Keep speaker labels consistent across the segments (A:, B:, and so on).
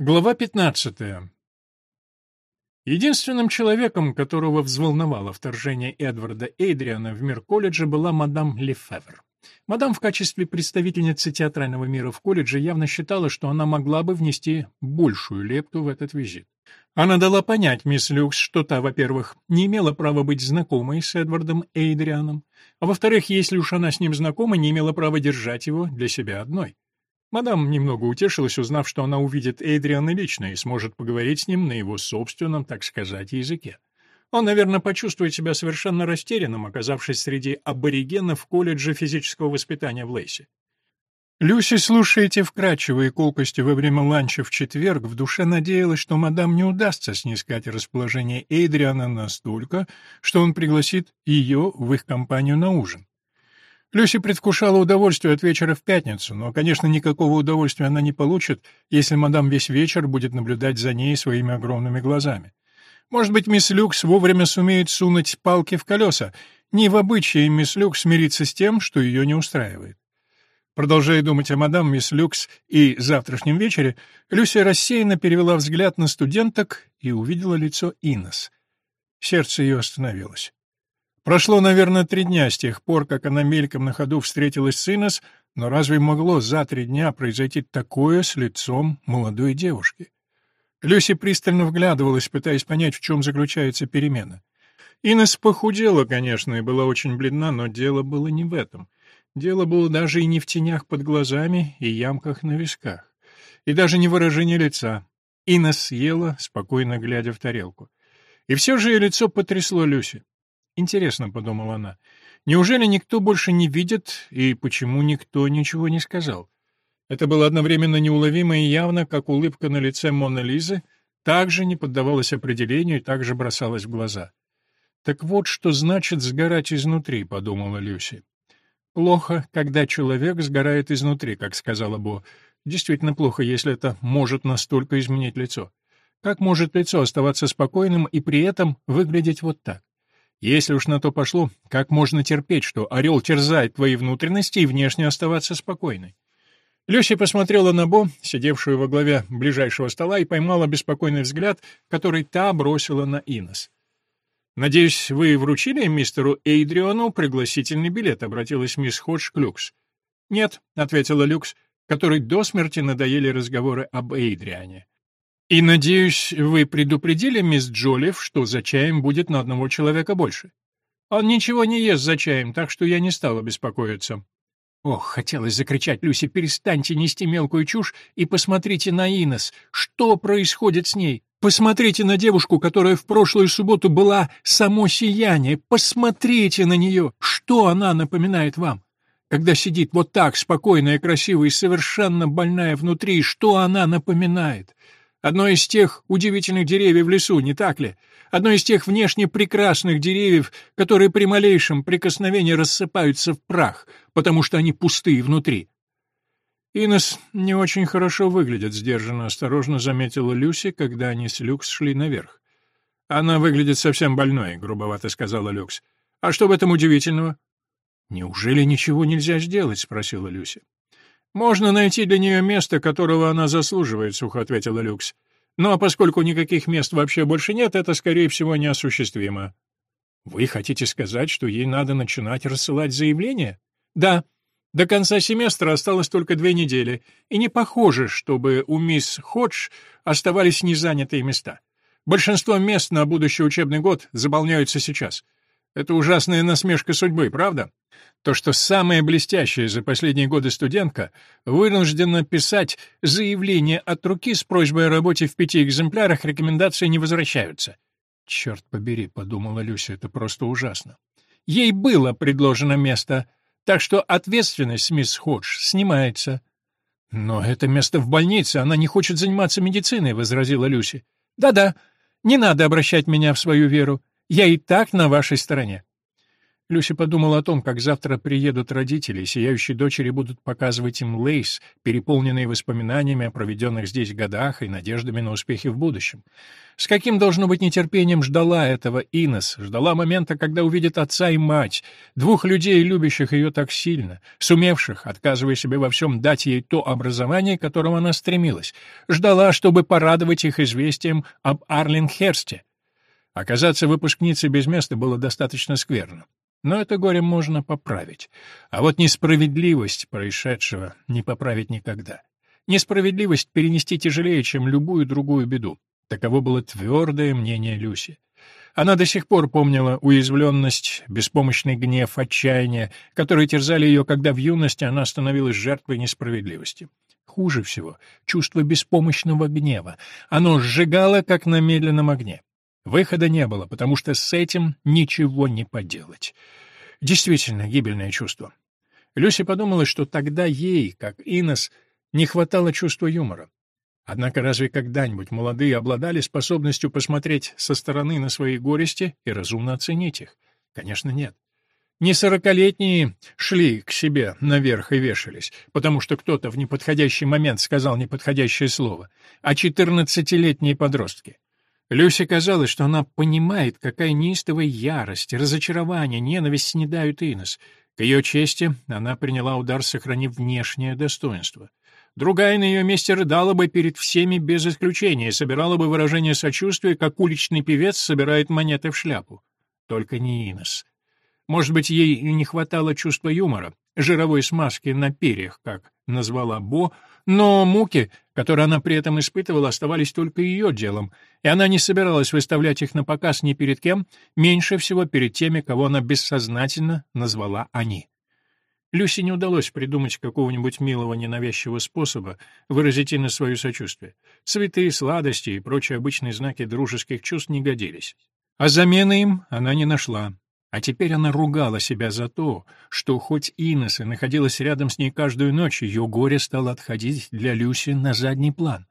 A: Глава 15. Единственным человеком, которого взволновало вторжение Эдварда Эйдриана в мир колледжа, была мадам Лефевр. Мадам в качестве представительницы театрального мира в колледже явно считала, что она могла бы внести большую лепту в этот визит. Она дала понять мисс Люкс, что та, во-первых, не имела права быть знакомой с Эдвардом Эйдрианом, а во-вторых, если уж она с ним знакома, не имела права держать его для себя одной. Мадам немного утешилась, узнав, что она увидит Эйдриана лично и сможет поговорить с ним на его собственном, так сказать, языке. Он, наверное, почувствует себя совершенно растерянным, оказавшись среди аборигенов колледжа физического воспитания в Лейсе. Люси, слушая эти вкрадчивые колкости во время ланча в четверг, в душе надеялась, что мадам не удастся снискать расположение Эйдриана настолько, что он пригласит ее в их компанию на ужин. Люси предвкушала удовольствие от вечера в пятницу, но, конечно, никакого удовольствия она не получит, если мадам весь вечер будет наблюдать за ней своими огромными глазами. Может быть, мисс Люкс вовремя сумеет сунуть палки в колеса. Не в обычае мисс Люкс смириться с тем, что ее не устраивает. Продолжая думать о мадам мисс Люкс и завтрашнем вечере, Люся рассеянно перевела взгляд на студенток и увидела лицо Инес. Сердце ее остановилось. Прошло, наверное, три дня с тех пор, как она мельком на ходу встретилась с Инес, но разве могло за три дня произойти такое с лицом молодой девушки? Люси пристально вглядывалась, пытаясь понять, в чем заключается перемена. Инес похудела, конечно, и была очень бледна, но дело было не в этом. Дело было даже и не в тенях под глазами и ямках на висках. И даже не выражение лица. Инес съела, спокойно глядя в тарелку. И все же ее лицо потрясло Люси. Интересно, — подумала она, — неужели никто больше не видит, и почему никто ничего не сказал? Это было одновременно неуловимо и явно, как улыбка на лице Моны Лизы, также не поддавалась определению и также бросалась в глаза. «Так вот, что значит сгорать изнутри», — подумала Люси. «Плохо, когда человек сгорает изнутри», как сказала Бо. «Действительно плохо, если это может настолько изменить лицо. Как может лицо оставаться спокойным и при этом выглядеть вот так? Если уж на то пошло, как можно терпеть, что орел терзает твои внутренности и внешне оставаться спокойной? Люся посмотрела на Бо, сидевшую во главе ближайшего стола, и поймала беспокойный взгляд, который та бросила на Инес. «Надеюсь, вы вручили мистеру Эйдриону пригласительный билет?» — обратилась мисс Ходж к Люкс. «Нет», — ответила Люкс, которой до смерти надоели разговоры об Эйдриане. И, надеюсь, вы предупредили мисс Джолиф, что за чаем будет на одного человека больше. Он ничего не ест за чаем, так что я не стала беспокоиться. Ох, хотелось закричать Люси, перестаньте нести мелкую чушь и посмотрите на Инес. Что происходит с ней? Посмотрите на девушку, которая в прошлую субботу была само сияние. Посмотрите на нее. Что она напоминает вам? Когда сидит вот так, спокойная, красивая и совершенно больная внутри, что она напоминает? Одно из тех удивительных деревьев в лесу, не так ли? Одно из тех внешне прекрасных деревьев, которые при малейшем прикосновении рассыпаются в прах, потому что они пустые внутри. Инес не очень хорошо выглядит, сдержанно, осторожно заметила Люси, когда они с Люкс шли наверх. Она выглядит совсем больной, грубовато сказала Люкс. А что в этом удивительного? Неужели ничего нельзя сделать, спросила Люси. «Можно найти для нее место, которого она заслуживает», — сухо ответила Люкс. «Ну а поскольку никаких мест вообще больше нет, это, скорее всего, неосуществимо». «Вы хотите сказать, что ей надо начинать рассылать заявления?» «Да. До конца семестра осталось только две недели, и не похоже, чтобы у мисс Ходж оставались незанятые места. Большинство мест на будущий учебный год заполняются сейчас. Это ужасная насмешка судьбы, правда?» то, что самая блестящая за последние годы студентка вынуждена писать заявление от руки с просьбой о работе в пяти экземплярах, рекомендации не возвращаются. «Черт побери», — подумала Люся, — «это просто ужасно». Ей было предложено место, так что ответственность мисс Ходж снимается. «Но это место в больнице, она не хочет заниматься медициной», — возразила Люси. «Да-да, не надо обращать меня в свою веру, я и так на вашей стороне». Люси подумала о том, как завтра приедут родители, сияющие дочери будут показывать им лейс, переполненные воспоминаниями о проведенных здесь годах и надеждами на успехи в будущем. С каким, должно быть, нетерпением ждала этого Инес, ждала момента, когда увидит отца и мать, двух людей, любящих ее так сильно, сумевших, отказывая себе во всем, дать ей то образование, к которому она стремилась, ждала, чтобы порадовать их известием об Арлинхерсте. Оказаться выпускницей без места было достаточно скверно. Но это горе можно поправить. А вот несправедливость происшедшего не поправить никогда. Несправедливость перенести тяжелее, чем любую другую беду. Таково было твердое мнение Люси. Она до сих пор помнила уязвленность, беспомощный гнев, отчаяние, которые терзали ее, когда в юности она становилась жертвой несправедливости. Хуже всего — чувство беспомощного гнева. Оно сжигало, как на медленном огне. Выхода не было, потому что с этим ничего не поделать. Действительно, гибельное чувство. Люси подумала, что тогда ей, как Инес, не хватало чувства юмора. Однако разве когда-нибудь молодые обладали способностью посмотреть со стороны на свои горести и разумно оценить их? Конечно, нет. Не сорокалетние шли к себе наверх и вешались, потому что кто-то в неподходящий момент сказал неподходящее слово, а четырнадцатилетние подростки. Люсе казалось, что она понимает, какая неистовая ярость, разочарование, ненависть снедают Инес. К ее чести она приняла удар, сохранив внешнее достоинство. Другая на ее месте рыдала бы перед всеми без исключения, собирала бы выражение сочувствия, как уличный певец собирает монеты в шляпу. Только не Инес. Может быть, ей и не хватало чувства юмора, жировой смазки на перьях, как назвала Бо, но муки, которые она при этом испытывала, оставались только ее делом, и она не собиралась выставлять их на показ ни перед кем, меньше всего перед теми, кого она бессознательно назвала «они». Люси не удалось придумать какого-нибудь милого ненавязчивого способа выразить Инне свое сочувствие. Цветы, сладости и прочие обычные знаки дружеских чувств не годились. А замены им она не нашла. А теперь она ругала себя за то, что хоть Инесса находилась рядом с ней каждую ночь, ее горе стало отходить для Люси на задний план.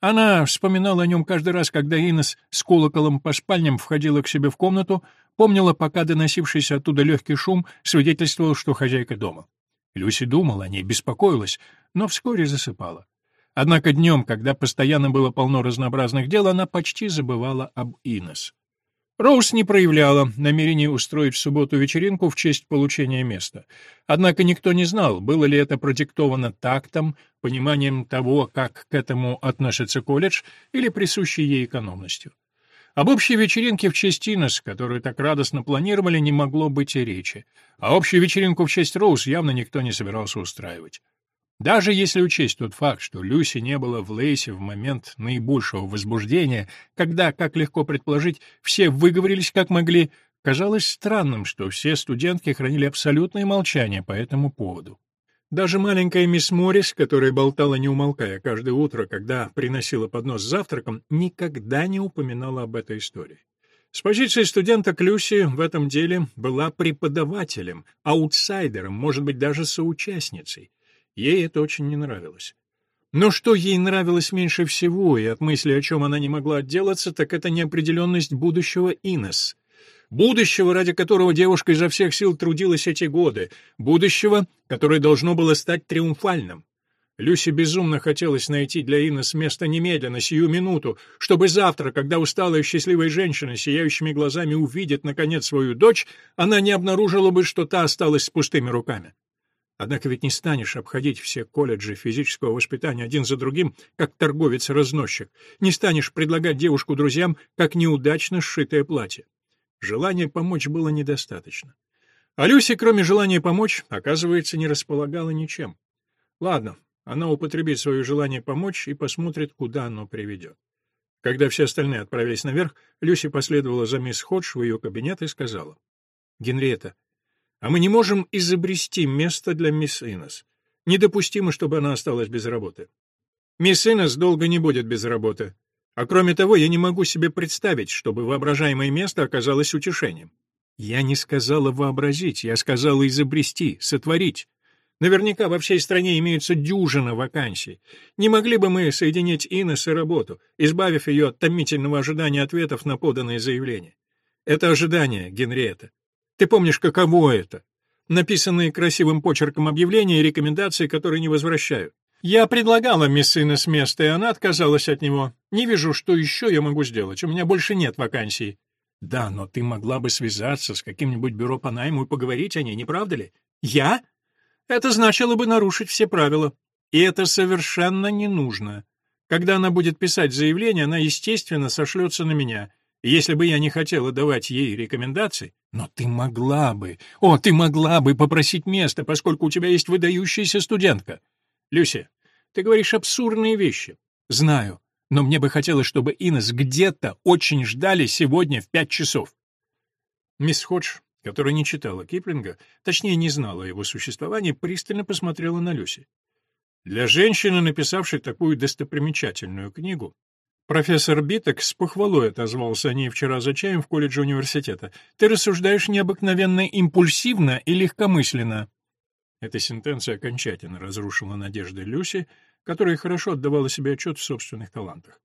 A: Она вспоминала о нем каждый раз, когда Инес с колоколом по спальням входила к себе в комнату, помнила, пока доносившийся оттуда легкий шум свидетельствовал, что хозяйка дома. Люси думала о ней, беспокоилась, но вскоре засыпала. Однако днем, когда постоянно было полно разнообразных дел, она почти забывала об Инес. Роуз не проявляла намерения устроить в субботу вечеринку в честь получения места. Однако никто не знал, было ли это продиктовано тактом, пониманием того, как к этому относится колледж, или присущей ей экономностью. Об общей вечеринке в честь Инес, которую так радостно планировали, не могло быть и речи. А общую вечеринку в честь Роуз явно никто не собирался устраивать. Даже если учесть тот факт, что Люси не было в Лейсе в момент наибольшего возбуждения, когда, как легко предположить, все выговорились как могли, казалось странным, что все студентки хранили абсолютное молчание по этому поводу. Даже маленькая мисс Моррис, которая болтала не умолкая каждое утро, когда приносила поднос с завтраком, никогда не упоминала об этой истории. С позиции студента Люси в этом деле была преподавателем, аутсайдером, может быть, даже соучастницей. Ей это очень не нравилось. Но что ей нравилось меньше всего, и от мысли, о чем она не могла отделаться, так это неопределенность будущего Инес. Будущего, ради которого девушка изо всех сил трудилась эти годы. Будущего, которое должно было стать триумфальным. Люсе безумно хотелось найти для Инес место немедленно, сию минуту, чтобы завтра, когда усталая счастливая женщина сияющими глазами увидит, наконец, свою дочь, она не обнаружила бы, что та осталась с пустыми руками. Однако ведь не станешь обходить все колледжи физического воспитания один за другим, как торговец-разносчик. Не станешь предлагать девушку друзьям, как неудачно сшитое платье. Желания помочь было недостаточно. А Люси, кроме желания помочь, оказывается, не располагала ничем. Ладно, она употребит свое желание помочь и посмотрит, куда оно приведет. Когда все остальные отправились наверх, Люси последовала за мисс Ходж в ее кабинет и сказала. «Генриетта, а мы не можем изобрести место для мисс Инес. Недопустимо, чтобы она осталась без работы. Мисс Инес долго не будет без работы. А кроме того, я не могу себе представить, чтобы воображаемое место оказалось утешением. Я не сказала вообразить, я сказала изобрести, сотворить. Наверняка во всей стране имеются дюжина вакансий. Не могли бы мы соединить Инес и работу, избавив ее от томительного ожидания ответов на поданные заявления? Это ожидание, Генриетта. Ты помнишь, каково это? Написанные красивым почерком объявления и рекомендации, которые не возвращают. Я предлагала мисс Инес место, и она отказалась от него. Не вижу, что еще я могу сделать. У меня больше нет вакансий. Да, но ты могла бы связаться с каким-нибудь бюро по найму и поговорить о ней, не правда ли? Я? Это значило бы нарушить все правила. И это совершенно не нужно. Когда она будет писать заявление, она, естественно, сошлется на меня. Если бы я не хотела давать ей рекомендаций, но ты могла бы, о, ты могла бы попросить место, поскольку у тебя есть выдающаяся студентка. Люся, ты говоришь абсурдные вещи. Знаю, но мне бы хотелось, чтобы Инес где-то очень ждали сегодня в пять часов. Мисс Ходж, которая не читала Киплинга, точнее не знала о его существовании, пристально посмотрела на Люси. Для женщины, написавшей такую достопримечательную книгу, профессор Биток с похвалой отозвался о ней вчера за чаем в колледже университета. Ты рассуждаешь необыкновенно импульсивно и легкомысленно. Эта сентенция окончательно разрушила надежды Люси, которая хорошо отдавала себе отчет в собственных талантах.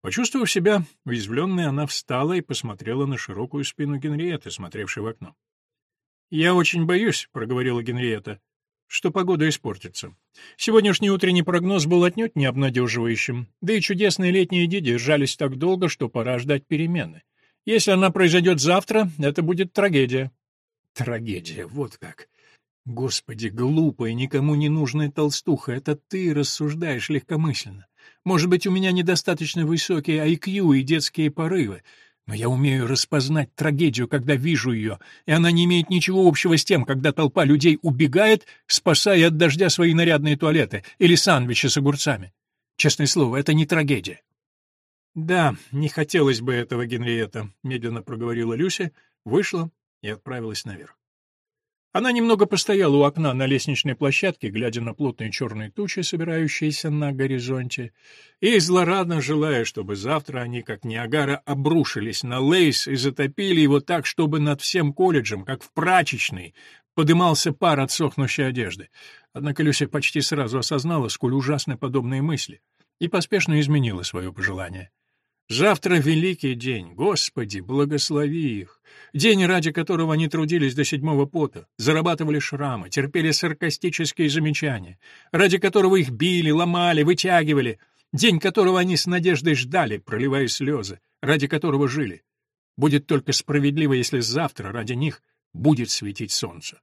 A: Почувствовав себя уязвленной, она встала и посмотрела на широкую спину Генриетты, смотревшей в окно. «Я очень боюсь», — проговорила Генриетта, что погода испортится. Сегодняшний утренний прогноз был отнюдь не обнадеживающим, да и чудесные летние дни держались так долго, что пора ждать перемены. Если она произойдет завтра, это будет трагедия. Трагедия, вот как. Господи, глупая, никому не нужная толстуха, это ты рассуждаешь легкомысленно. Может быть, у меня недостаточно высокий IQ и детские порывы, но я умею распознать трагедию, когда вижу ее, и она не имеет ничего общего с тем, когда толпа людей убегает, спасая от дождя свои нарядные туалеты или сандвичи с огурцами. Честное слово, это не трагедия. «Да, не хотелось бы этого, Генриетта», — медленно проговорила Люся, вышла и отправилась наверх. Она немного постояла у окна на лестничной площадке, глядя на плотные черные тучи, собирающиеся на горизонте, и злорадно желая, чтобы завтра они, как Ниагара, обрушились на Лейс и затопили его так, чтобы над всем колледжем, как в прачечной, подымался пар от сохнущей одежды. Однако Люся почти сразу осознала, сколь ужасны подобные мысли, и поспешно изменила свое пожелание. Завтра великий день, Господи, благослови их. День, ради которого они трудились до седьмого пота, зарабатывали шрамы, терпели саркастические замечания, ради которого их били, ломали, вытягивали, день которого они с надеждой ждали, проливая слезы, ради которого жили. Будет только справедливо, если завтра ради них будет светить солнце.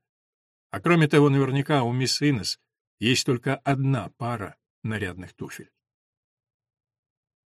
A: А кроме того, наверняка у мисс Инес есть только одна пара нарядных туфель.